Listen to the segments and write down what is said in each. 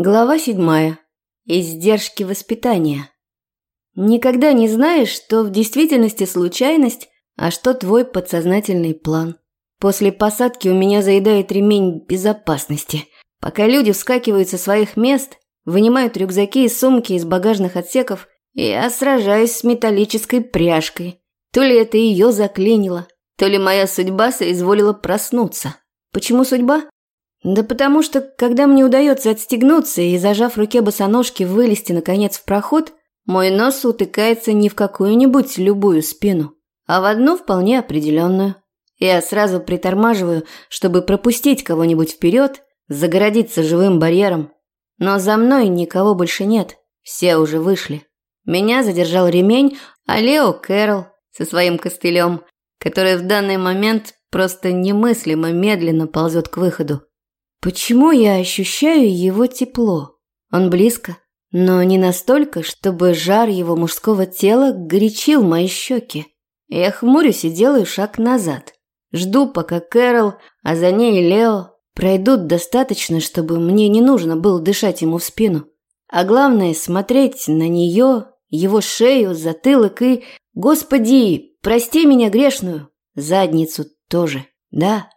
Глава седьмая. Издержки воспитания. Никогда не знаешь, что в действительности случайность, а что твой подсознательный план. После посадки у меня заедает ремень безопасности. Пока люди вскакивают со своих мест, вынимают рюкзаки и сумки из багажных отсеков, я сражаюсь с металлической пряжкой. То ли это ее заклинило, то ли моя судьба соизволила проснуться. Почему судьба? Да потому что, когда мне удается отстегнуться и, зажав в руке босоножки, вылезти, наконец, в проход, мой нос утыкается не в какую-нибудь любую спину, а в одну вполне определенную. Я сразу притормаживаю, чтобы пропустить кого-нибудь вперед, загородиться живым барьером. Но за мной никого больше нет, все уже вышли. Меня задержал ремень, а Лео Кэрол со своим костылем, который в данный момент просто немыслимо медленно ползет к выходу. Почему я ощущаю его тепло? Он близко, но не настолько, чтобы жар его мужского тела горячил мои щеки. Я хмурюсь и делаю шаг назад. Жду, пока Кэрол, а за ней Лео пройдут достаточно, чтобы мне не нужно было дышать ему в спину. А главное – смотреть на нее, его шею, затылок и, господи, прости меня грешную, задницу тоже, да.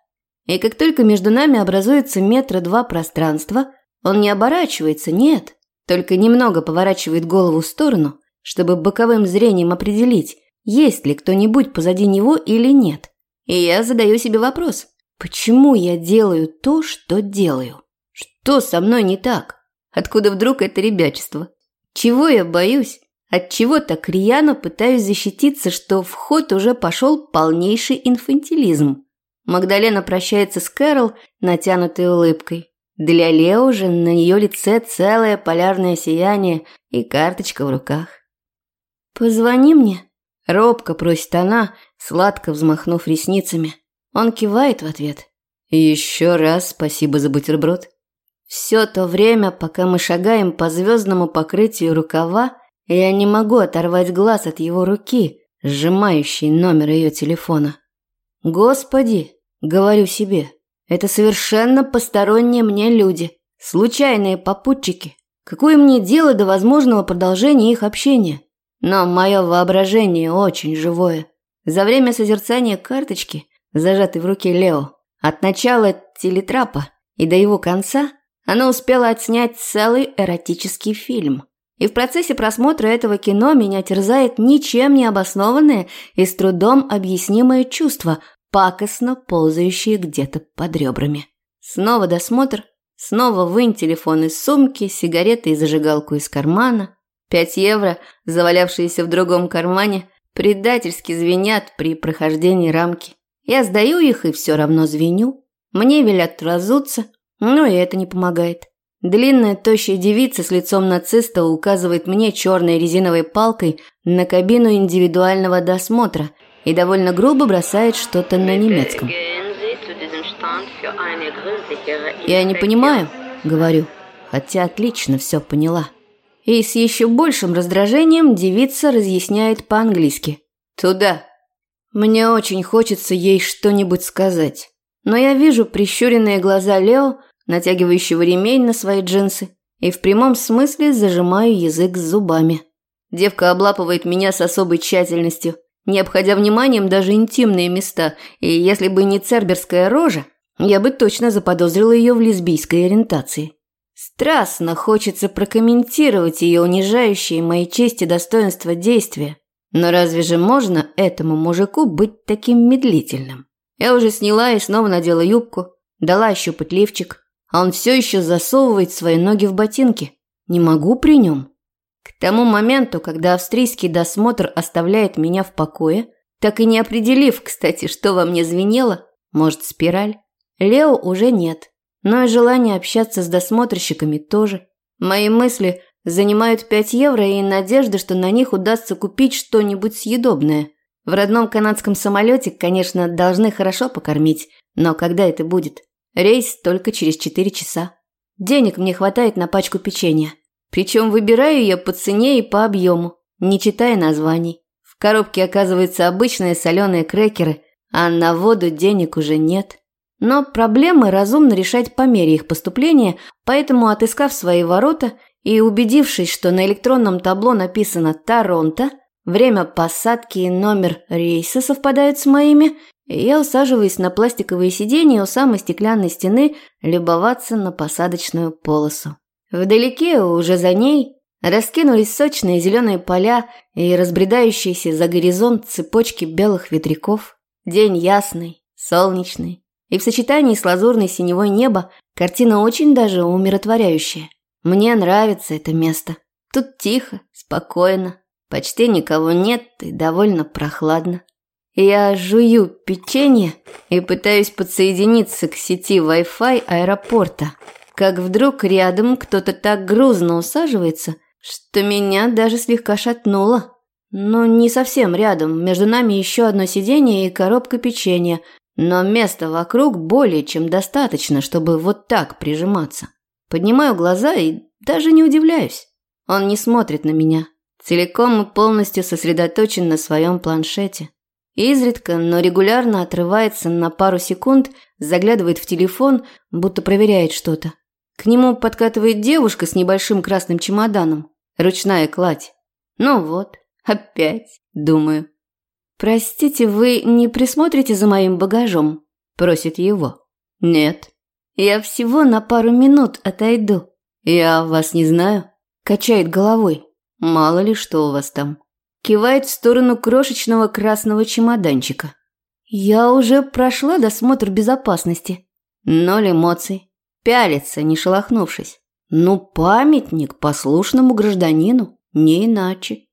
И как только между нами образуется метра два пространства, он не оборачивается, нет, только немного поворачивает голову в сторону, чтобы боковым зрением определить, есть ли кто-нибудь позади него или нет. И я задаю себе вопрос, почему я делаю то, что делаю? Что со мной не так? Откуда вдруг это ребячество? Чего я боюсь? От чего так рьяно пытаюсь защититься, что в ход уже пошел полнейший инфантилизм? Магдалена прощается с Кэрол, натянутой улыбкой. Для Лео же на ее лице целое полярное сияние и карточка в руках. «Позвони мне», – робко просит она, сладко взмахнув ресницами. Он кивает в ответ. «Еще раз спасибо за бутерброд». Все то время, пока мы шагаем по звездному покрытию рукава, я не могу оторвать глаз от его руки, сжимающей номер ее телефона. Господи, говорю себе, это совершенно посторонние мне люди, случайные попутчики. Какое мне дело до возможного продолжения их общения? Но мое воображение очень живое. За время созерцания карточки, зажатой в руке Лео, от начала телетрапа и до его конца, оно успело отснять целый эротический фильм – и в процессе просмотра этого кино меня терзает ничем не обоснованное и с трудом объяснимое чувство, пакостно ползающее где-то под ребрами. Снова досмотр, снова вынь телефон из сумки, сигареты и зажигалку из кармана. Пять евро, завалявшиеся в другом кармане, предательски звенят при прохождении рамки. Я сдаю их и все равно звеню. Мне велят разуться, но и это не помогает. Длинная, тощая девица с лицом нациста указывает мне черной резиновой палкой на кабину индивидуального досмотра и довольно грубо бросает что-то на немецком. «Я не понимаю», — говорю, хотя отлично все поняла. И с еще большим раздражением девица разъясняет по-английски. «Туда». Мне очень хочется ей что-нибудь сказать. Но я вижу прищуренные глаза Лео, натягивающего ремень на свои джинсы, и в прямом смысле зажимаю язык с зубами. Девка облапывает меня с особой тщательностью, не обходя вниманием даже интимные места, и если бы не церберская рожа, я бы точно заподозрила ее в лесбийской ориентации. Страстно хочется прокомментировать ее унижающие моей чести достоинства действия. Но разве же можно этому мужику быть таким медлительным? Я уже сняла и снова надела юбку, дала ощупать лифчик, а он все еще засовывает свои ноги в ботинки. Не могу при нем. К тому моменту, когда австрийский досмотр оставляет меня в покое, так и не определив, кстати, что во мне звенело, может, спираль, Лео уже нет. Но и желание общаться с досмотрщиками тоже. Мои мысли занимают 5 евро и надежда, что на них удастся купить что-нибудь съедобное. В родном канадском самолете, конечно, должны хорошо покормить, но когда это будет? Рейс только через 4 часа. Денег мне хватает на пачку печенья. Причем выбираю я по цене и по объему, не читая названий. В коробке оказываются обычные соленые крекеры, а на воду денег уже нет. Но проблемы разумно решать по мере их поступления, поэтому, отыскав свои ворота и убедившись, что на электронном табло написано «Торонто», время посадки и номер рейса совпадают с моими, я усаживаюсь на пластиковые сиденья у самой стеклянной стены любоваться на посадочную полосу. Вдалеке, уже за ней, раскинулись сочные зеленые поля и разбредающиеся за горизонт цепочки белых ветряков. День ясный, солнечный, и в сочетании с лазурной синевой неба картина очень даже умиротворяющая. Мне нравится это место. Тут тихо, спокойно, почти никого нет и довольно прохладно. Я жую печенье и пытаюсь подсоединиться к сети Wi-Fi аэропорта, как вдруг рядом кто-то так грузно усаживается, что меня даже слегка шатнуло. Но не совсем рядом, между нами еще одно сиденье и коробка печенья, но места вокруг более чем достаточно, чтобы вот так прижиматься. Поднимаю глаза и даже не удивляюсь. Он не смотрит на меня, целиком и полностью сосредоточен на своем планшете. Изредка, но регулярно отрывается на пару секунд, заглядывает в телефон, будто проверяет что-то. К нему подкатывает девушка с небольшим красным чемоданом, ручная кладь. Ну вот, опять, думаю. «Простите, вы не присмотрите за моим багажом?» – просит его. «Нет». «Я всего на пару минут отойду». «Я вас не знаю». Качает головой. «Мало ли что у вас там». Кивает в сторону крошечного красного чемоданчика. «Я уже прошла досмотр безопасности». Ноль эмоций. Пялится, не шелохнувшись. Ну, памятник послушному гражданину, не иначе.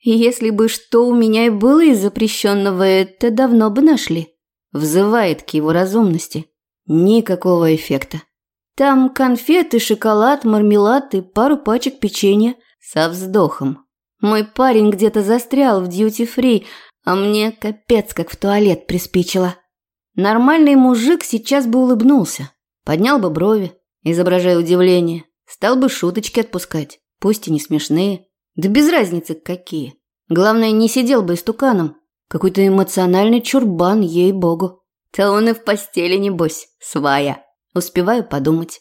Если бы что у меня и было из запрещенного, это давно бы нашли. Взывает к его разумности. Никакого эффекта. Там конфеты, шоколад, мармелад и пару пачек печенья со вздохом. Мой парень где-то застрял в дьюти-фри, а мне капец как в туалет приспичило. Нормальный мужик сейчас бы улыбнулся, поднял бы брови, изображая удивление, стал бы шуточки отпускать, пусть и не смешные. Да без разницы какие. Главное, не сидел бы истуканом. Какой-то эмоциональный чурбан, ей-богу. Да он и в постели, небось, свая. Успеваю подумать.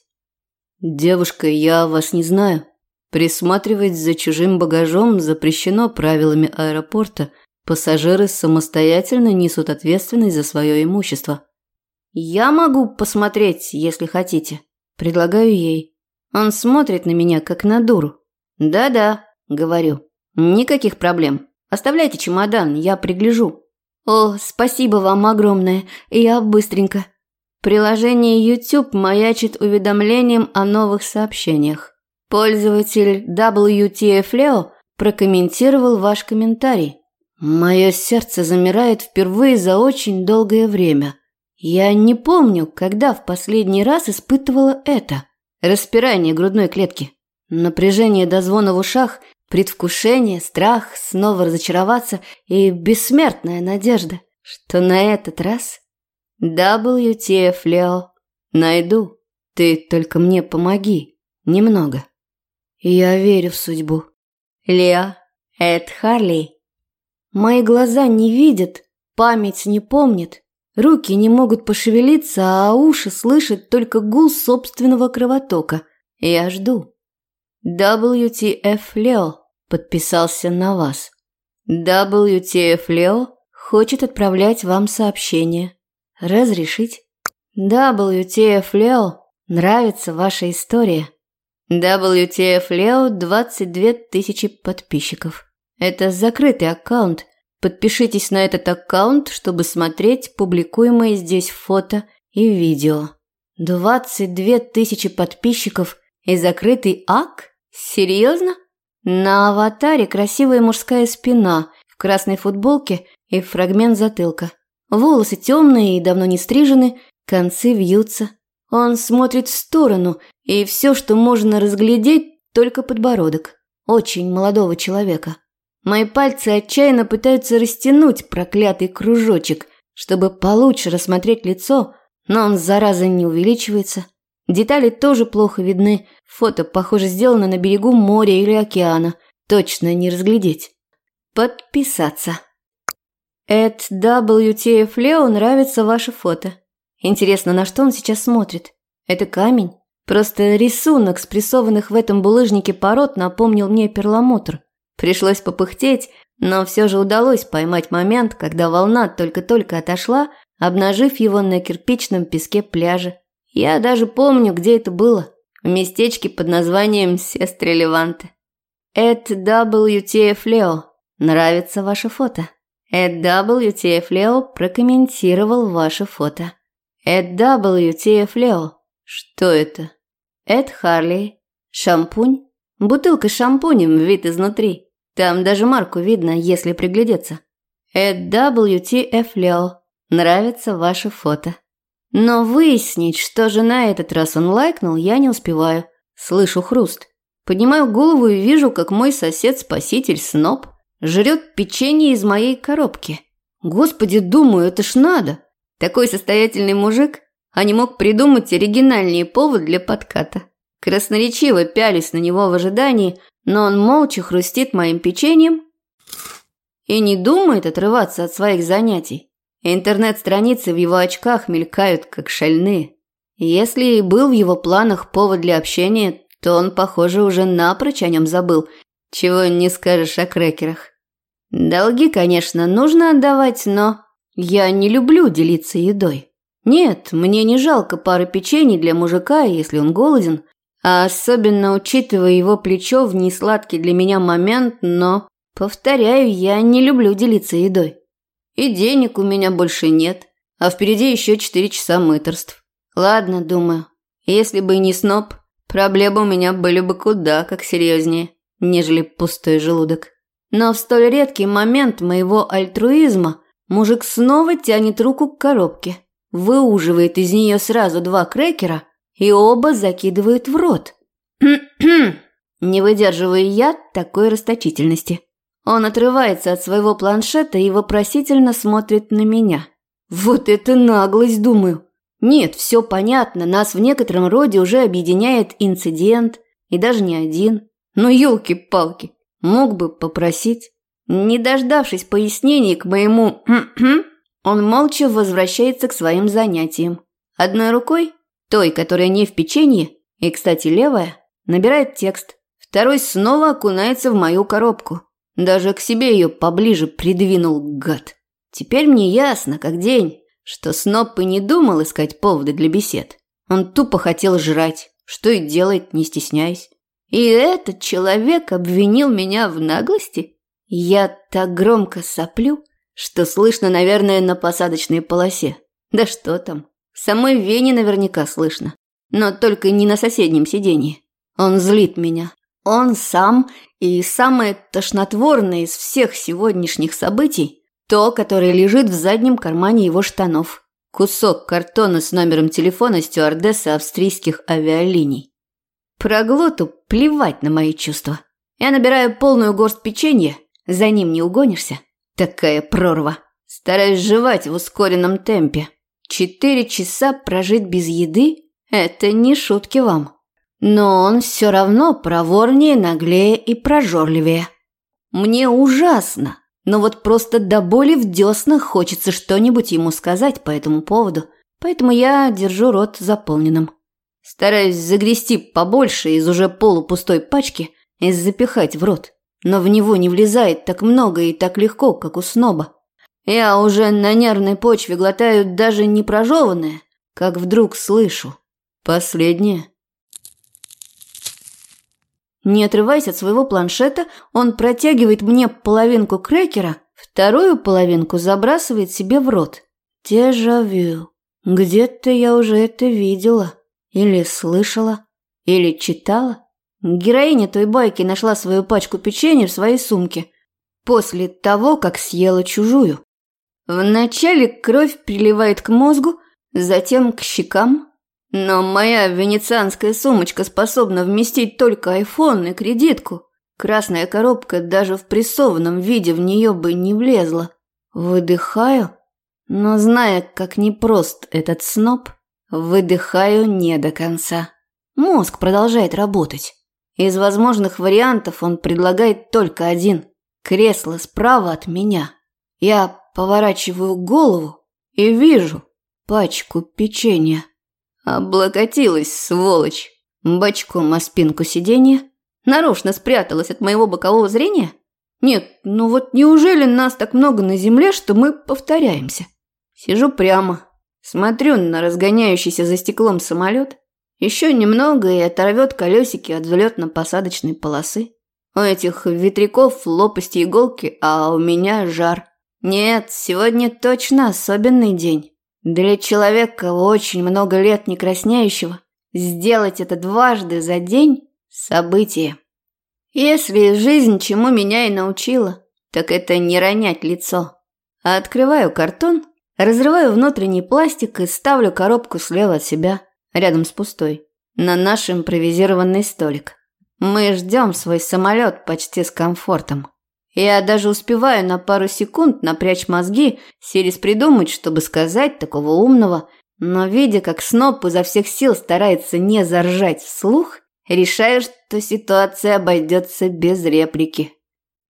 «Девушка, я вас не знаю. Присматривать за чужим багажом запрещено правилами аэропорта. Пассажиры самостоятельно несут ответственность за свое имущество». «Я могу посмотреть, если хотите». Предлагаю ей. Он смотрит на меня, как на дуру. «Да-да, Говорю. Никаких проблем. Оставляйте чемодан, я пригляжу. О, спасибо вам огромное. Я быстренько. Приложение YouTube маячит уведомлением о новых сообщениях. Пользователь WTF прокомментировал ваш комментарий. Мое сердце замирает впервые за очень долгое время. Я не помню, когда в последний раз испытывала это. Распирание грудной клетки. Напряжение до звона в ушах Предвкушение, страх, снова разочароваться и бессмертная надежда, что на этот раз WTF, найду. Ты только мне помоги. Немного. Я верю в судьбу. Лео, Эд Харли. Мои глаза не видят, память не помнит, руки не могут пошевелиться, а уши слышат только гул собственного кровотока. Я жду. WTF Лео подписался на вас. WTF Лео хочет отправлять вам сообщение. Разрешить? WTF Лео нравится ваша история. WTF Лео 22 тысячи подписчиков. Это закрытый аккаунт. Подпишитесь на этот аккаунт, чтобы смотреть публикуемые здесь фото и видео. 22 тысячи подписчиков и закрытый ак? Серьезно? На аватаре красивая мужская спина в красной футболке и фрагмент затылка. Волосы темные и давно не стрижены, концы вьются. Он смотрит в сторону, и все, что можно разглядеть, только подбородок. Очень молодого человека. Мои пальцы отчаянно пытаются растянуть проклятый кружочек, чтобы получше рассмотреть лицо, но он, зараза, не увеличивается. Детали тоже плохо видны. Фото, похоже, сделано на берегу моря или океана. Точно не разглядеть. Подписаться. At WTF Leo нравится ваше фото. Интересно, на что он сейчас смотрит? Это камень? Просто рисунок спрессованных в этом булыжнике пород напомнил мне перламутр. Пришлось попыхтеть, но все же удалось поймать момент, когда волна только-только отошла, обнажив его на кирпичном песке пляжа. Я даже помню, где это было. В местечке под названием Сестры Леванты. Эд WTF Leo. Нравится ваше фото. Эд WTF Leo прокомментировал ваше фото. Эд WTF Leo. Что это? Эд Харли. Шампунь. Бутылка с шампунем, вид изнутри. Там даже марку видно, если приглядеться. Эд WTF Leo. Нравится ваше фото. Но выяснить, что же на этот раз он лайкнул, я не успеваю. Слышу хруст. Поднимаю голову и вижу, как мой сосед-спаситель Сноб жрет печенье из моей коробки. Господи, думаю, это ж надо. Такой состоятельный мужик, а не мог придумать оригинальнее повод для подката. Красноречиво пялись на него в ожидании, но он молча хрустит моим печеньем и не думает отрываться от своих занятий. Интернет-страницы в его очках мелькают, как шальные. Если и был в его планах повод для общения, то он, похоже, уже напрочь о нем забыл, чего не скажешь о крекерах. Долги, конечно, нужно отдавать, но я не люблю делиться едой. Нет, мне не жалко пары печений для мужика, если он голоден, а особенно учитывая его плечо в несладкий для меня момент, но, повторяю, я не люблю делиться едой. И денег у меня больше нет, а впереди еще четыре часа мыторств. Ладно, думаю, если бы не сноб, проблемы у меня были бы куда как серьезнее, нежели пустой желудок. Но в столь редкий момент моего альтруизма мужик снова тянет руку к коробке, выуживает из нее сразу два крекера и оба закидывает в рот. Не выдерживаю я такой расточительности. Он отрывается от своего планшета и вопросительно смотрит на меня. Вот это наглость, думаю. Нет, все понятно, нас в некотором роде уже объединяет инцидент, и даже не один. Но елки-палки, мог бы попросить. Не дождавшись пояснений к моему он молча возвращается к своим занятиям. Одной рукой, той, которая не в печенье, и, кстати, левая, набирает текст. Второй снова окунается в мою коробку. Даже к себе ее поближе придвинул гад. Теперь мне ясно, как день, что Сноп и не думал искать поводы для бесед. Он тупо хотел жрать, что и делает, не стесняясь. И этот человек обвинил меня в наглости? Я так громко соплю, что слышно, наверное, на посадочной полосе. Да что там, в самой Вене наверняка слышно. Но только не на соседнем сиденье. Он злит меня, он сам и самое тошнотворное из всех сегодняшних событий – то, которое лежит в заднем кармане его штанов. Кусок картона с номером телефона стюардессы австрийских авиалиний. Проглоту плевать на мои чувства. Я набираю полную горсть печенья, за ним не угонишься. Такая прорва. Стараюсь жевать в ускоренном темпе. Четыре часа прожить без еды – это не шутки вам. Но он все равно проворнее, наглее и прожорливее. Мне ужасно, но вот просто до боли в деснах хочется что-нибудь ему сказать по этому поводу, поэтому я держу рот заполненным. Стараюсь загрести побольше из уже полупустой пачки и запихать в рот, но в него не влезает так много и так легко, как у сноба. Я уже на нервной почве глотаю даже не прожеванное, как вдруг слышу. Последнее – не отрываясь от своего планшета, он протягивает мне половинку крекера, вторую половинку забрасывает себе в рот. Дежавю. Где-то я уже это видела. Или слышала. Или читала. Героиня той байки нашла свою пачку печенья в своей сумке. После того, как съела чужую. Вначале кровь приливает к мозгу, затем к щекам, но моя венецианская сумочка способна вместить только айфон и кредитку. Красная коробка даже в прессованном виде в нее бы не влезла. Выдыхаю, но зная, как непрост этот сноб, выдыхаю не до конца. Мозг продолжает работать. Из возможных вариантов он предлагает только один – кресло справа от меня. Я поворачиваю голову и вижу, пачку печенья. Облокотилась, сволочь, бочком о спинку сиденья. Нарочно спряталась от моего бокового зрения? Нет, ну вот неужели нас так много на земле, что мы повторяемся? Сижу прямо, смотрю на разгоняющийся за стеклом самолет. Еще немного и оторвет колесики от взлетно-посадочной полосы. У этих ветряков лопасти иголки, а у меня жар. Нет, сегодня точно особенный день. Для человека очень много лет не краснеющего сделать это дважды за день – событие. Если жизнь чему меня и научила, так это не ронять лицо. Открываю картон, разрываю внутренний пластик и ставлю коробку слева от себя, рядом с пустой, на наш импровизированный столик. Мы ждем свой самолет почти с комфортом. Я даже успеваю на пару секунд напрячь мозги, силясь придумать, чтобы сказать такого умного, но видя, как Сноп изо всех сил старается не заржать вслух, решаю, что ситуация обойдется без реплики.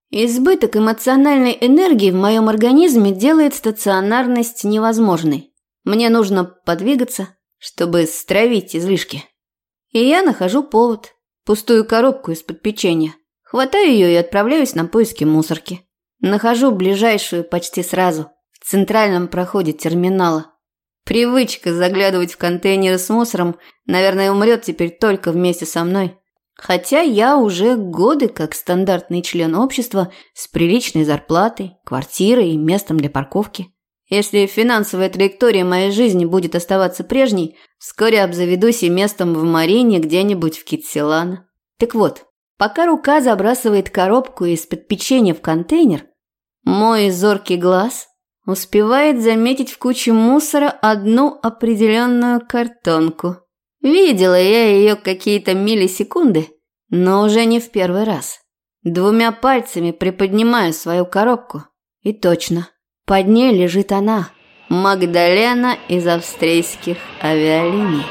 Избыток эмоциональной энергии в моем организме делает стационарность невозможной. Мне нужно подвигаться, чтобы стравить излишки. И я нахожу повод – пустую коробку из-под печенья. Хватаю ее и отправляюсь на поиски мусорки. Нахожу ближайшую почти сразу, в центральном проходе терминала. Привычка заглядывать в контейнеры с мусором, наверное, умрет теперь только вместе со мной. Хотя я уже годы как стандартный член общества с приличной зарплатой, квартирой и местом для парковки. Если финансовая траектория моей жизни будет оставаться прежней, вскоре обзаведусь и местом в Марине где-нибудь в Китсилана. Так вот, пока рука забрасывает коробку из-под печенья в контейнер, мой зоркий глаз успевает заметить в куче мусора одну определенную картонку. Видела я ее какие-то миллисекунды, но уже не в первый раз. Двумя пальцами приподнимаю свою коробку. И точно – под ней лежит она, Магдалена из австрийских авиалиний.